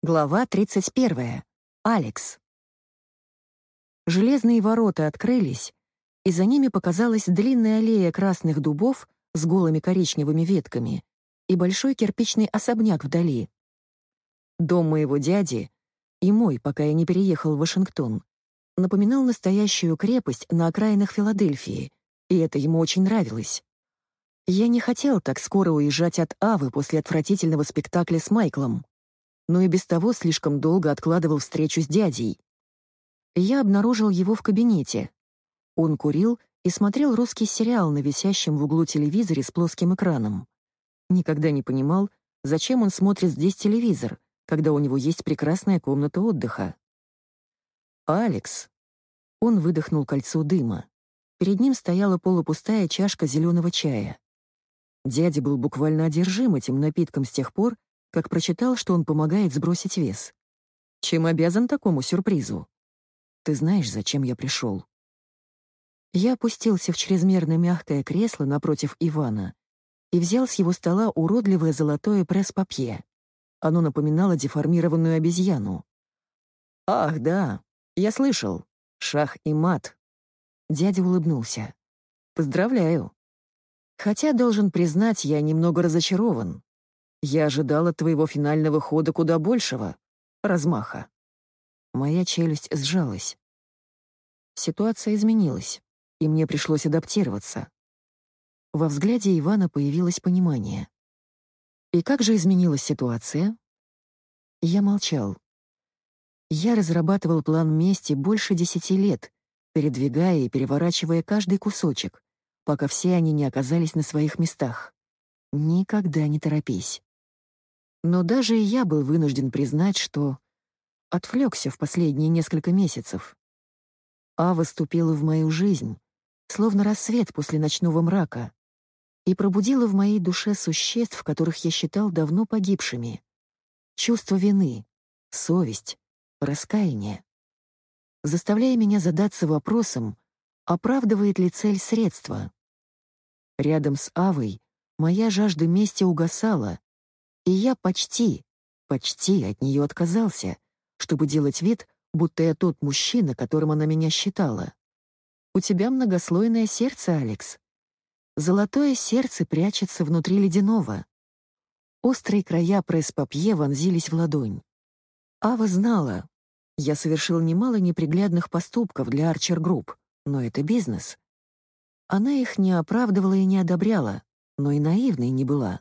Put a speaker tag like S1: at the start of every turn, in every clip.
S1: Глава 31. Алекс. Железные ворота открылись, и за ними показалась длинная аллея красных дубов с голыми коричневыми ветками и большой кирпичный особняк вдали. Дом моего дяди и мой, пока я не переехал в Вашингтон, напоминал настоящую крепость на окраинах Филадельфии, и это ему очень нравилось. Я не хотел так скоро уезжать от Авы после отвратительного спектакля с Майклом но и без того слишком долго откладывал встречу с дядей. Я обнаружил его в кабинете. Он курил и смотрел русский сериал на висящем в углу телевизоре с плоским экраном. Никогда не понимал, зачем он смотрит здесь телевизор, когда у него есть прекрасная комната отдыха. «Алекс». Он выдохнул кольцо дыма. Перед ним стояла полупустая чашка зеленого чая. Дядя был буквально одержим этим напитком с тех пор, как прочитал, что он помогает сбросить вес. Чем обязан такому сюрпризу? Ты знаешь, зачем я пришел? Я опустился в чрезмерно мягкое кресло напротив Ивана и взял с его стола уродливое золотое пресс-папье. Оно напоминало деформированную обезьяну. «Ах, да, я слышал. Шах и мат». Дядя улыбнулся. «Поздравляю. Хотя, должен признать, я немного разочарован. Я ожидал от твоего финального хода куда большего. Размаха. Моя челюсть сжалась. Ситуация изменилась, и мне пришлось адаптироваться. Во взгляде Ивана появилось понимание. И как же изменилась ситуация? Я молчал. Я разрабатывал план мести больше десяти лет, передвигая и переворачивая каждый кусочек, пока все они не оказались на своих местах. Никогда не торопись. Но даже и я был вынужден признать, что отвлекся в последние несколько месяцев. Ава ступила в мою жизнь, словно рассвет после ночного мрака, и пробудила в моей душе существ, которых я считал давно погибшими. Чувство вины, совесть, раскаяние. Заставляя меня задаться вопросом, оправдывает ли цель средства. Рядом с Авой моя жажда мести угасала, и я почти, почти от нее отказался, чтобы делать вид, будто я тот мужчина, которым она меня считала. У тебя многослойное сердце, Алекс. Золотое сердце прячется внутри ледяного. Острые края пресс-папье вонзились в ладонь. Ава знала. Я совершил немало неприглядных поступков для Арчер Групп, но это бизнес. Она их не оправдывала и не одобряла, но и наивной не была.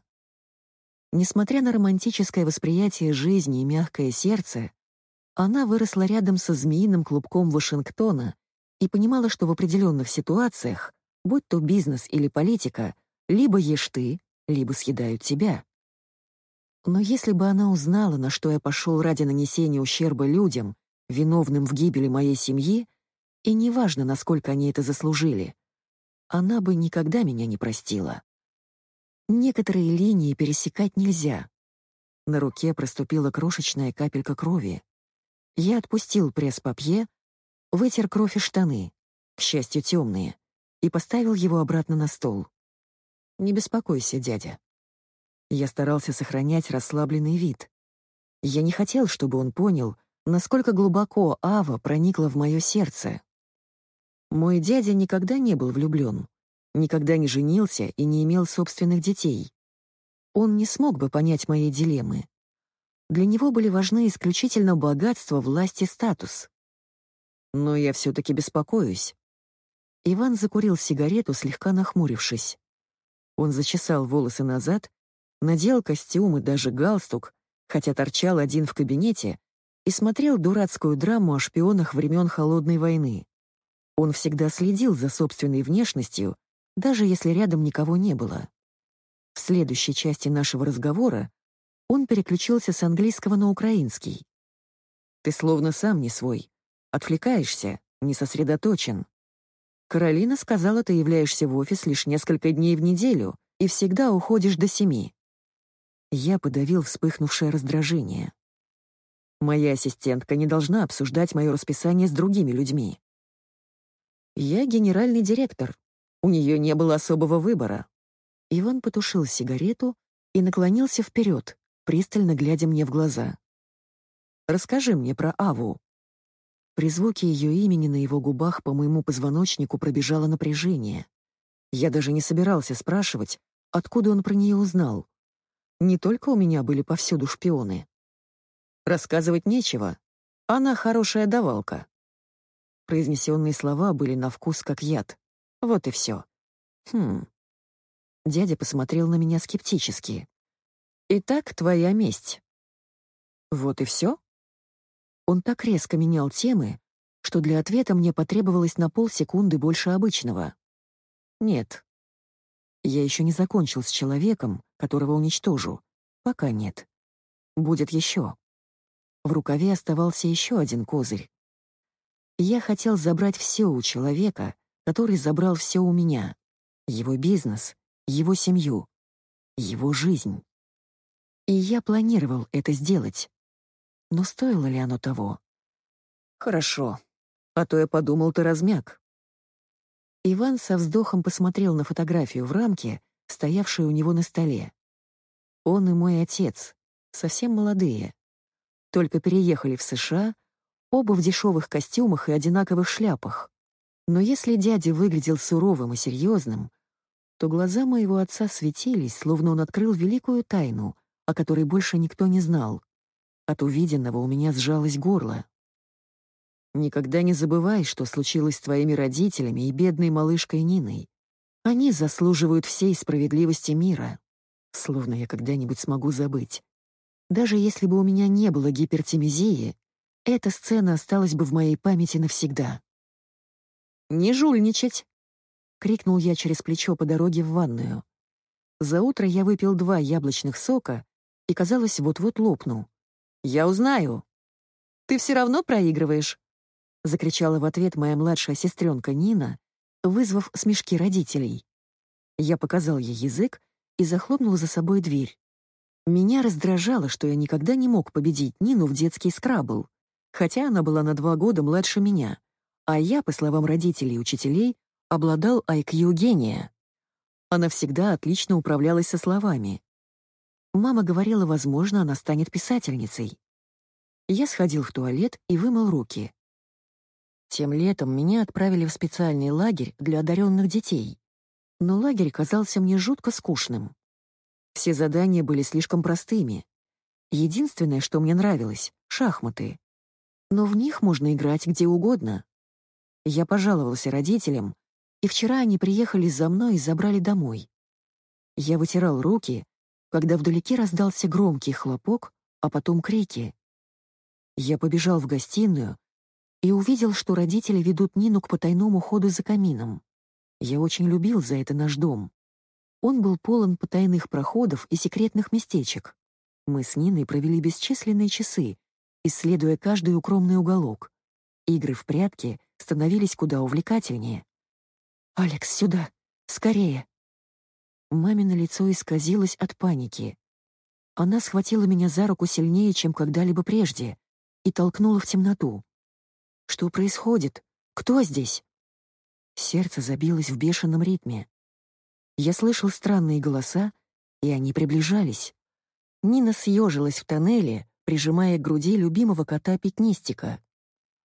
S1: Несмотря на романтическое восприятие жизни и мягкое сердце, она выросла рядом со змеиным клубком Вашингтона и понимала, что в определенных ситуациях, будь то бизнес или политика, либо ешь ты, либо съедают тебя. Но если бы она узнала, на что я пошел ради нанесения ущерба людям, виновным в гибели моей семьи, и неважно, насколько они это заслужили, она бы никогда меня не простила. Некоторые линии пересекать нельзя. На руке проступила крошечная капелька крови. Я отпустил пресс-папье, вытер кровь и штаны, к счастью, темные, и поставил его обратно на стол. «Не беспокойся, дядя». Я старался сохранять расслабленный вид. Я не хотел, чтобы он понял, насколько глубоко Ава проникла в мое сердце. Мой дядя никогда не был влюблен никогда не женился и не имел собственных детей. Он не смог бы понять моей дилеммы. Для него были важны исключительно богатство, власть и статус. Но я все-таки беспокоюсь. Иван закурил сигарету, слегка нахмурившись. Он зачесал волосы назад, надел костюм и даже галстук, хотя торчал один в кабинете, и смотрел дурацкую драму о шпионах времен Холодной войны. Он всегда следил за собственной внешностью даже если рядом никого не было. В следующей части нашего разговора он переключился с английского на украинский. «Ты словно сам не свой. Отвлекаешься, не сосредоточен. Каролина сказала, ты являешься в офис лишь несколько дней в неделю и всегда уходишь до семи». Я подавил вспыхнувшее раздражение. Моя ассистентка не должна обсуждать мое расписание с другими людьми. Я генеральный директор, у нее не было особого выбора. Иван потушил сигарету и наклонился вперед, пристально глядя мне в глаза. Расскажи мне про Аву». При звуке ее имени на его губах по моему позвоночнику пробежало напряжение. Я даже не собирался спрашивать, откуда он про нее узнал. Не только у меня были повсюду шпионы. Рассказывать нечего. Она хорошая давалка. Произнесенные слова были на вкус как яд. Вот и все. Хм. Дядя посмотрел на меня скептически. «Итак, твоя месть». «Вот и все?» Он так резко менял темы, что для ответа мне потребовалось на полсекунды больше обычного. Нет. Я еще не закончил с человеком, которого уничтожу. Пока нет. Будет еще. В рукаве оставался еще один козырь. Я хотел забрать все у человека, который забрал все у меня. Его бизнес, его семью, его жизнь. И я планировал это сделать. Но стоило ли оно того? Хорошо. А то я подумал, ты размяк. Иван со вздохом посмотрел на фотографию в рамке, стоявшую у него на столе. Он и мой отец, совсем молодые. Только переехали в США, оба в дешевых костюмах и одинаковых шляпах. Но если дядя выглядел суровым и серьезным, то глаза моего отца светились, словно он открыл великую тайну, о которой больше никто не знал. От увиденного у меня сжалось горло. Никогда не забывай, что случилось с твоими родителями и бедной малышкой Ниной. Они заслуживают всей справедливости мира. Словно я когда-нибудь смогу забыть. Даже если бы у меня не было гипертимизии, эта сцена осталась бы в моей памяти навсегда. «Не жульничать!» — крикнул я через плечо по дороге в ванную. За утро я выпил два яблочных сока и, казалось, вот-вот лопну. «Я узнаю». «Ты все равно проигрываешь», — закричала в ответ моя младшая сестренка Нина, вызвав смешки родителей. Я показал ей язык и захлопнул за собой дверь. Меня раздражало, что я никогда не мог победить Нину в детский скрабл, хотя она была на два года младше меня, а я, по словам родителей и учителей, обладал IQ гения. Она всегда отлично управлялась со словами. Мама говорила, возможно, она станет писательницей. Я сходил в туалет и вымыл руки. Тем летом меня отправили в специальный лагерь для одаренных детей. Но лагерь казался мне жутко скучным. Все задания были слишком простыми. Единственное, что мне нравилось — шахматы. Но в них можно играть где угодно. Я пожаловался родителям, и вчера они приехали за мной и забрали домой. Я вытирал руки, когда вдалеке раздался громкий хлопок, а потом крики. Я побежал в гостиную и увидел, что родители ведут Нину к потайному ходу за камином. Я очень любил за это наш дом. Он был полон потайных проходов и секретных местечек. Мы с Ниной провели бесчисленные часы, исследуя каждый укромный уголок. Игры в прятки становились куда увлекательнее. «Алекс, сюда! Скорее!» Мамино лицо исказилось от паники. Она схватила меня за руку сильнее, чем когда-либо прежде, и толкнула в темноту. «Что происходит? Кто здесь?» Сердце забилось в бешеном ритме. Я слышал странные голоса, и они приближались. Нина съежилась в тоннеле, прижимая к груди любимого кота Пятнистика.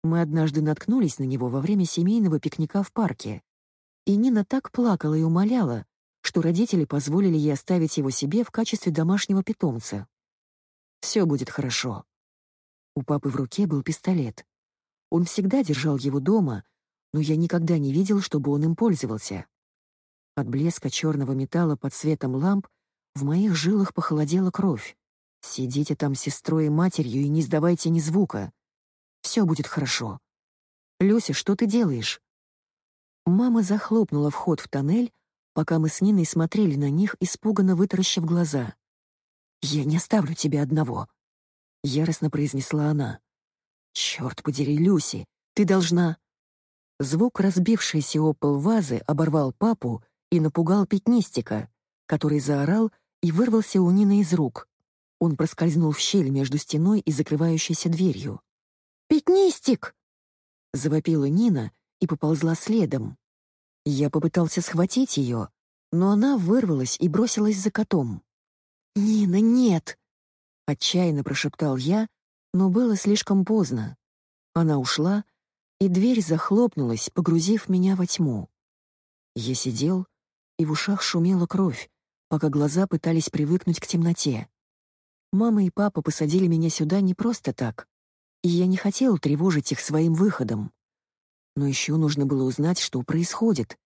S1: Мы однажды наткнулись на него во время семейного пикника в парке. И Нина так плакала и умоляла, что родители позволили ей оставить его себе в качестве домашнего питомца. Все будет хорошо. У папы в руке был пистолет. Он всегда держал его дома, но я никогда не видел, чтобы он им пользовался. От блеска черного металла под светом ламп в моих жилах похолодела кровь. Сидите там с сестрой и матерью и не сдавайте ни звука. Все будет хорошо. Люся, что ты делаешь? Мама захлопнула вход в тоннель, пока мы с Ниной смотрели на них, испуганно вытаращив глаза. «Я не оставлю тебя одного», — яростно произнесла она. «Черт подери, Люси, ты должна...» Звук разбившейся о пол вазы оборвал папу и напугал пятнистика, который заорал и вырвался у Нины из рук. Он проскользнул в щель между стеной и закрывающейся дверью. «Пятнистик!» — завопила Нина и поползла следом. Я попытался схватить ее, но она вырвалась и бросилась за котом. «Нина, нет!» — отчаянно прошептал я, Но было слишком поздно. Она ушла, и дверь захлопнулась, погрузив меня во тьму. Я сидел, и в ушах шумела кровь, пока глаза пытались привыкнуть к темноте. Мама и папа посадили меня сюда не просто так, и я не хотел тревожить их своим выходом. Но еще нужно было узнать, что происходит,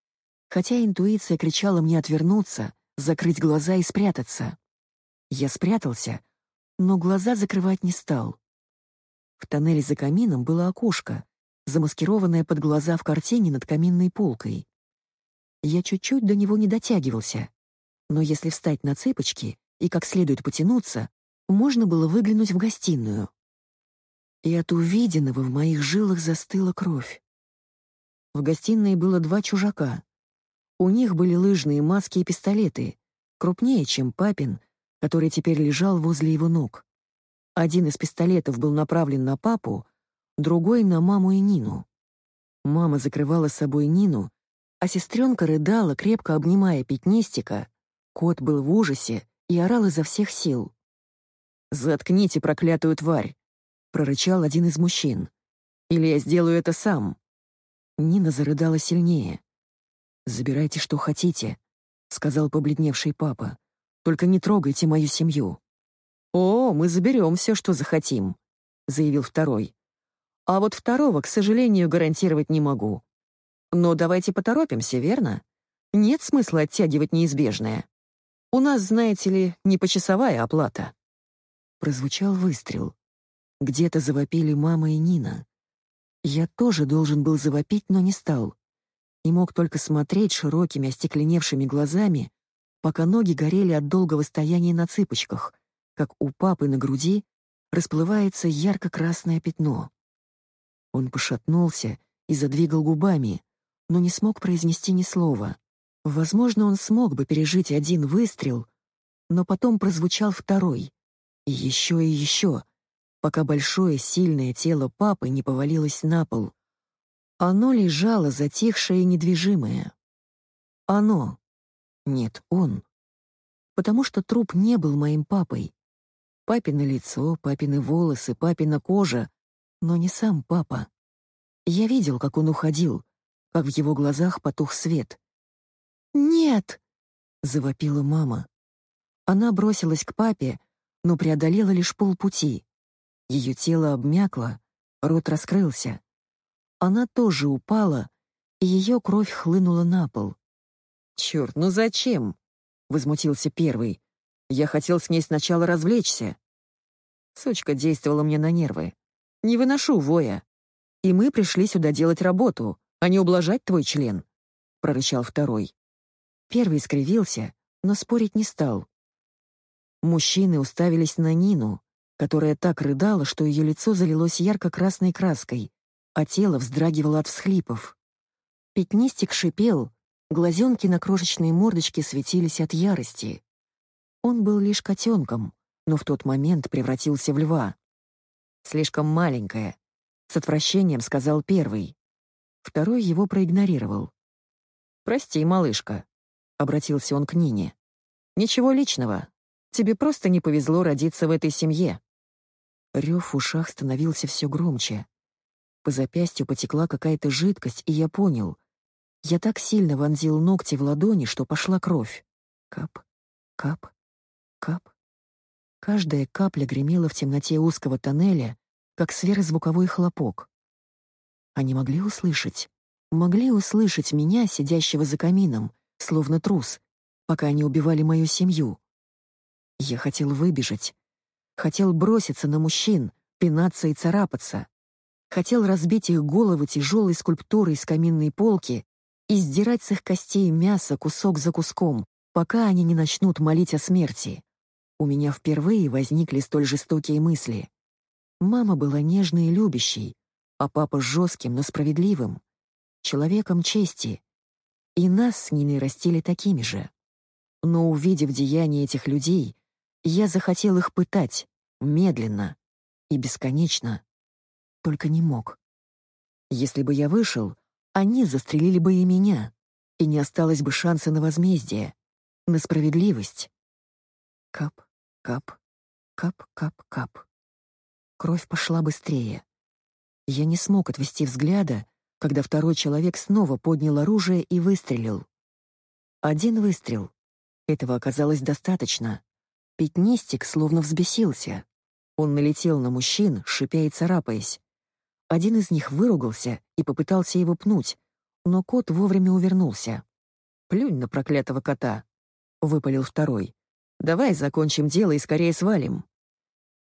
S1: хотя интуиция кричала мне отвернуться, закрыть глаза и спрятаться. Я спрятался, но глаза закрывать не стал. В тоннеле за камином было окошко, замаскированное под глаза в картине над каминной полкой. Я чуть-чуть до него не дотягивался, но если встать на цыпочки и как следует потянуться, можно было выглянуть в гостиную. И от увиденного в моих жилах застыла кровь. В гостиной было два чужака. У них были лыжные маски и пистолеты, крупнее, чем папин, который теперь лежал возле его ног. Один из пистолетов был направлен на папу, другой — на маму и Нину. Мама закрывала собой Нину, а сестренка рыдала, крепко обнимая пятнистика. Кот был в ужасе и орал изо всех сил. «Заткните проклятую тварь!» — прорычал один из мужчин. «Или я сделаю это сам!» Нина зарыдала сильнее. «Забирайте, что хотите», — сказал побледневший папа. «Только не трогайте мою семью». «О, мы заберем все, что захотим», — заявил второй. «А вот второго, к сожалению, гарантировать не могу. Но давайте поторопимся, верно? Нет смысла оттягивать неизбежное. У нас, знаете ли, не почасовая оплата». Прозвучал выстрел. Где-то завопили мама и Нина. Я тоже должен был завопить, но не стал. И мог только смотреть широкими остекленевшими глазами, пока ноги горели от долгого стояния на цыпочках, как у папы на груди расплывается ярко-красное пятно. Он пошатнулся и задвигал губами, но не смог произнести ни слова. Возможно, он смог бы пережить один выстрел, но потом прозвучал второй. И еще и еще, пока большое сильное тело папы не повалилось на пол. Оно лежало затихшее и недвижимое. Оно. Нет, он. Потому что труп не был моим папой. Папино лицо, папины волосы, папина кожа, но не сам папа. Я видел, как он уходил, как в его глазах потух свет. «Нет!» — завопила мама. Она бросилась к папе, но преодолела лишь полпути. Ее тело обмякло, рот раскрылся. Она тоже упала, и ее кровь хлынула на пол. «Черт, ну зачем?» — возмутился первый. «Я хотел с ней сначала развлечься». Сучка действовала мне на нервы. Не выношу воя. И мы пришли сюда делать работу, а не ублажать твой член», — прорычал второй. Первый скривился, но спорить не стал. Мужчины уставились на Нину, которая так рыдала, что ее лицо залилось ярко-красной краской, а тело вздрагивало от всхлипов. Пятнистик шипел, глазенки на крошечной мордочке светились от ярости. Он был лишь котенком, но в тот момент превратился в льва. «Слишком маленькая», — с отвращением сказал первый. Второй его проигнорировал. «Прости, малышка», — обратился он к Нине. «Ничего личного. Тебе просто не повезло родиться в этой семье». Рев в ушах становился все громче. По запястью потекла какая-то жидкость, и я понял. Я так сильно вонзил ногти в ладони, что пошла кровь. Кап, кап, кап. Каждая капля гремела в темноте узкого тоннеля, как сверхзвуковой хлопок. Они могли услышать. Могли услышать меня, сидящего за камином, словно трус, пока они убивали мою семью. Я хотел выбежать. Хотел броситься на мужчин, пинаться и царапаться. Хотел разбить их головы тяжелой скульптурой из каминной полки и сдирать с их костей мясо кусок за куском, пока они не начнут молить о смерти. У меня впервые возникли столь жестокие мысли. Мама была нежной и любящей, а папа жестким, но справедливым, человеком чести. И нас с Ниной растили такими же. Но увидев деяния этих людей, я захотел их пытать, медленно и бесконечно. Только не мог. Если бы я вышел, они застрелили бы и меня, и не осталось бы шанса на возмездие, на справедливость. Кап, Кап, кап-кап-кап. Кровь пошла быстрее. Я не смог отвести взгляда, когда второй человек снова поднял оружие и выстрелил. Один выстрел. Этого оказалось достаточно. Пятнистик словно взбесился. Он налетел на мужчин, шипя и царапаясь. Один из них выругался и попытался его пнуть, но кот вовремя увернулся. «Плюнь на проклятого кота», — выпалил второй. «Давай закончим дело и скорее свалим».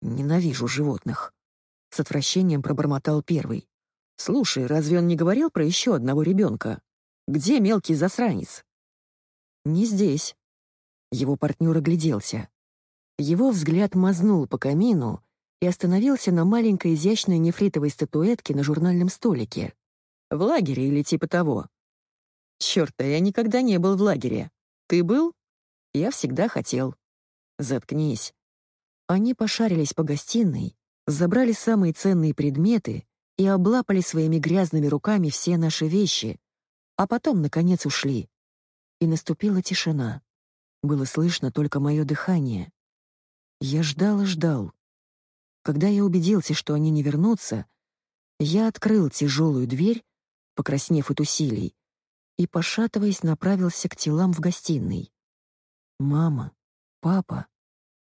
S1: «Ненавижу животных», — с отвращением пробормотал первый. «Слушай, разве он не говорил про еще одного ребенка? Где мелкий засранец?» «Не здесь». Его партнер огляделся. Его взгляд мазнул по камину и остановился на маленькой изящной нефритовой статуэтке на журнальном столике. «В лагере или типа того?» «Чёрт, а я никогда не был в лагере. Ты был?» «Я всегда хотел». «Заткнись». Они пошарились по гостиной, забрали самые ценные предметы и облапали своими грязными руками все наши вещи, а потом, наконец, ушли. И наступила тишина. Было слышно только мое дыхание. Я ждал и ждал. Когда я убедился, что они не вернутся, я открыл тяжелую дверь, покраснев от усилий, и, пошатываясь, направился к телам в гостиной. Мама, папа,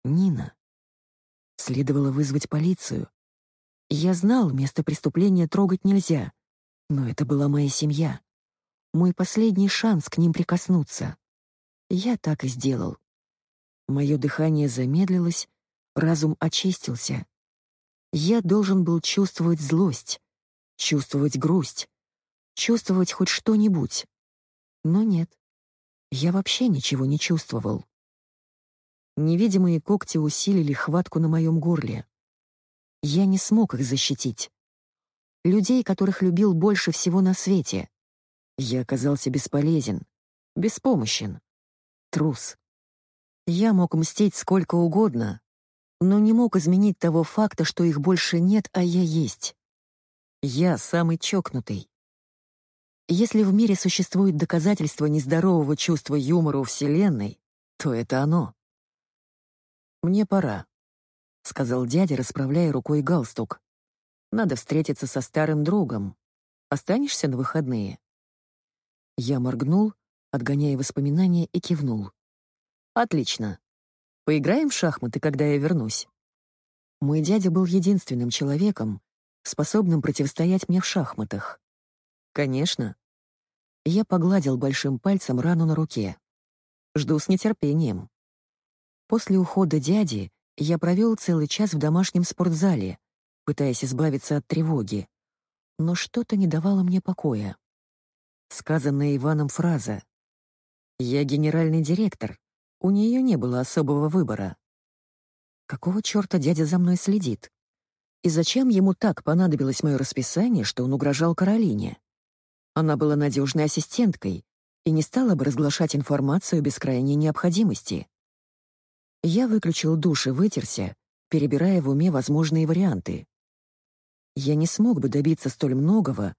S1: Нина. Следовало вызвать полицию. Я знал, место преступления трогать нельзя, но это была моя семья. Мой последний шанс к ним прикоснуться. Я так и сделал. Мое дыхание замедлилось, разум очистился. Я должен был чувствовать злость, чувствовать грусть, чувствовать хоть что-нибудь. Но нет, я вообще ничего не чувствовал. Невидимые когти усилили хватку на моем горле. Я не смог их защитить. Людей, которых любил больше всего на свете. Я оказался бесполезен, беспомощен, трус. Я мог мстить сколько угодно, но не мог изменить того факта, что их больше нет, а я есть. Я самый чокнутый. Если в мире существует доказательство нездорового чувства юмора у Вселенной, то это оно. «Мне пора», — сказал дядя, расправляя рукой галстук. «Надо встретиться со старым другом. Останешься на выходные?» Я моргнул, отгоняя воспоминания, и кивнул. «Отлично. Поиграем в шахматы, когда я вернусь?» Мой дядя был единственным человеком, способным противостоять мне в шахматах. «Конечно». Я погладил большим пальцем рану на руке. Жду с нетерпением. После ухода дяди я провел целый час в домашнем спортзале, пытаясь избавиться от тревоги. Но что-то не давало мне покоя. Сказанная Иваном фраза «Я генеральный директор», у нее не было особого выбора. Какого черта дядя за мной следит? И зачем ему так понадобилось мое расписание, что он угрожал Каролине? Она была надежной ассистенткой и не стала бы разглашать информацию без крайней необходимости. Я выключил душ и вытерся, перебирая в уме возможные варианты. Я не смог бы добиться столь многого,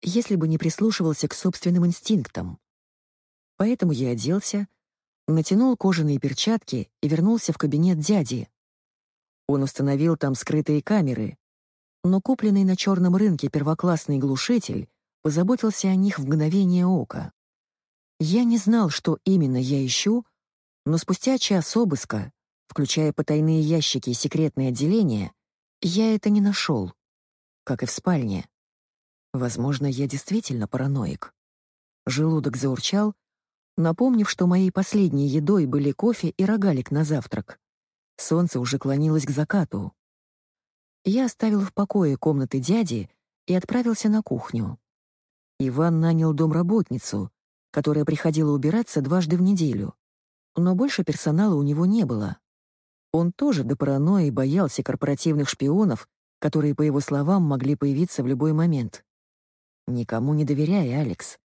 S1: если бы не прислушивался к собственным инстинктам. Поэтому я оделся, натянул кожаные перчатки и вернулся в кабинет дяди. Он установил там скрытые камеры, но купленный на черном рынке первоклассный глушитель позаботился о них в мгновение ока. Я не знал, что именно я ищу, но спустя час обыска, включая потайные ящики и секретные отделения, я это не нашел, как и в спальне. Возможно, я действительно параноик. Желудок заурчал, напомнив, что моей последней едой были кофе и рогалик на завтрак. Солнце уже клонилось к закату. Я оставил в покое комнаты дяди и отправился на кухню. Иван нанял домработницу, которая приходила убираться дважды в неделю. Но больше персонала у него не было. Он тоже до паранойи боялся корпоративных шпионов, которые, по его словам, могли появиться в любой момент. Никому не доверяй, Алекс.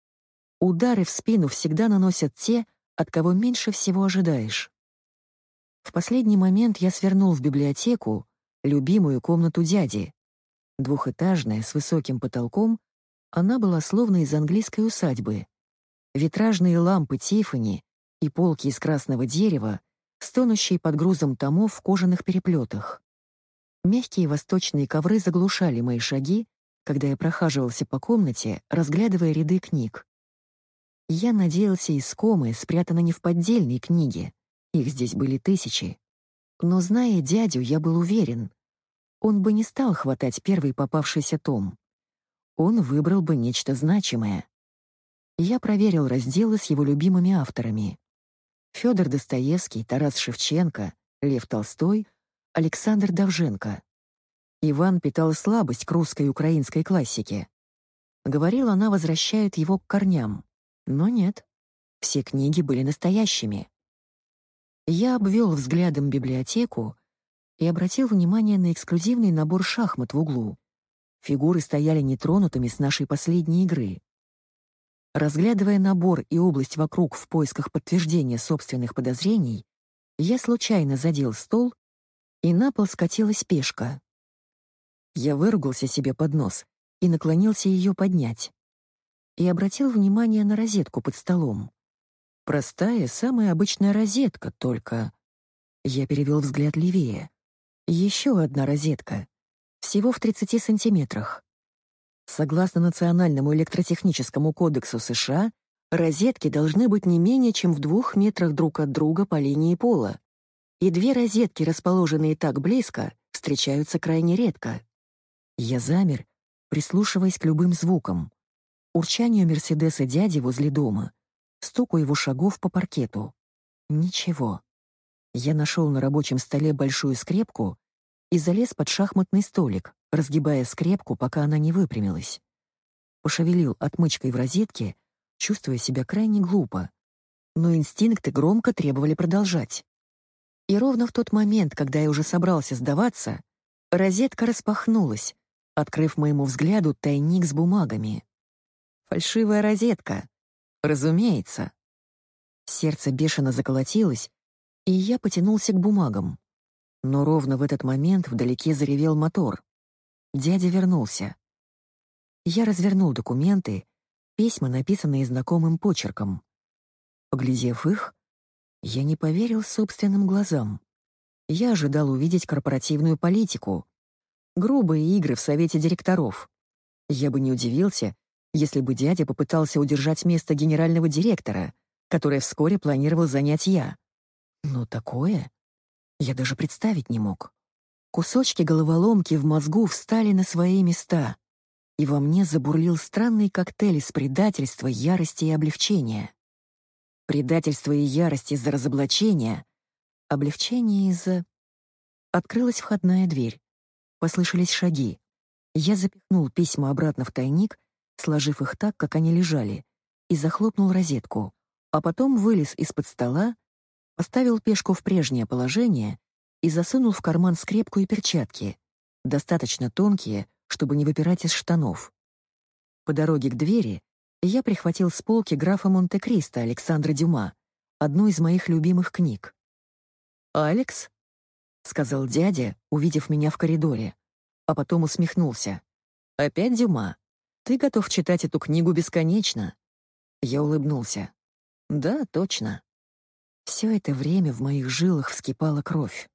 S1: Удары в спину всегда наносят те, от кого меньше всего ожидаешь. В последний момент я свернул в библиотеку, любимую комнату дяди. Двухэтажная, с высоким потолком, она была словно из английской усадьбы. Витражные лампы Тиффани и полки из красного дерева, стонущие под грузом томов в кожаных переплетах. Мягкие восточные ковры заглушали мои шаги, когда я прохаживался по комнате, разглядывая ряды книг. Я надеялся, искомые спрятаны не в поддельной книге. Их здесь были тысячи. Но, зная дядю, я был уверен. Он бы не стал хватать первый попавшийся том. Он выбрал бы нечто значимое. Я проверил разделы с его любимыми авторами. Федор Достоевский, Тарас Шевченко, Лев Толстой, Александр Давженко. Иван питал слабость к русской и украинской классике. Говорил, она возвращает его к корням. Но нет. Все книги были настоящими. Я обвел взглядом библиотеку и обратил внимание на эксклюзивный набор шахмат в углу. Фигуры стояли нетронутыми с нашей последней игры. Разглядывая набор и область вокруг в поисках подтверждения собственных подозрений, я случайно задел стол, и на пол скатилась пешка. Я выругался себе под нос и наклонился ее поднять. И обратил внимание на розетку под столом. Простая, самая обычная розетка, только... Я перевел взгляд левее. Еще одна розетка. Всего в 30 сантиметрах. Согласно Национальному электротехническому кодексу США, розетки должны быть не менее чем в двух метрах друг от друга по линии пола. И две розетки, расположенные так близко, встречаются крайне редко. Я замер, прислушиваясь к любым звукам. Урчанию Мерседеса дяди возле дома, стуку его шагов по паркету. Ничего. Я нашел на рабочем столе большую скрепку и залез под шахматный столик, разгибая скрепку, пока она не выпрямилась. Пошевелил отмычкой в розетке, чувствуя себя крайне глупо. Но инстинкты громко требовали продолжать. И ровно в тот момент, когда я уже собрался сдаваться, розетка распахнулась, открыв моему взгляду тайник с бумагами. Фальшивая розетка, Разумеется. Сердце бешено заколотилось, и я потянулся к бумагам. Но ровно в этот момент вдалеке заревел мотор. Дядя вернулся. Я развернул документы, письма, написанные знакомым почерком. Поглядев их, я не поверил собственным глазам. Я ожидал увидеть корпоративную политику, грубые игры в совете директоров. Я бы не удивился, если бы дядя попытался удержать место генерального директора, которое вскоре планировал занять я. Но такое я даже представить не мог. Кусочки головоломки в мозгу встали на свои места, и во мне забурлил странный коктейль из предательства, ярости и облегчения. Предательство и ярость из-за разоблачения, облегчение из-за... Открылась входная дверь. Послышались шаги. Я запихнул письма обратно в тайник сложив их так, как они лежали, и захлопнул розетку, а потом вылез из-под стола, поставил пешку в прежнее положение и засунул в карман скрепку и перчатки, достаточно тонкие, чтобы не выпирать из штанов. По дороге к двери я прихватил с полки графа Монте-Кристо Александра Дюма, одну из моих любимых книг. «Алекс?» — сказал дядя, увидев меня в коридоре, а потом усмехнулся. «Опять Дюма?» Ты готов читать эту книгу бесконечно?» Я улыбнулся. «Да, точно». Все это время в моих жилах вскипала кровь.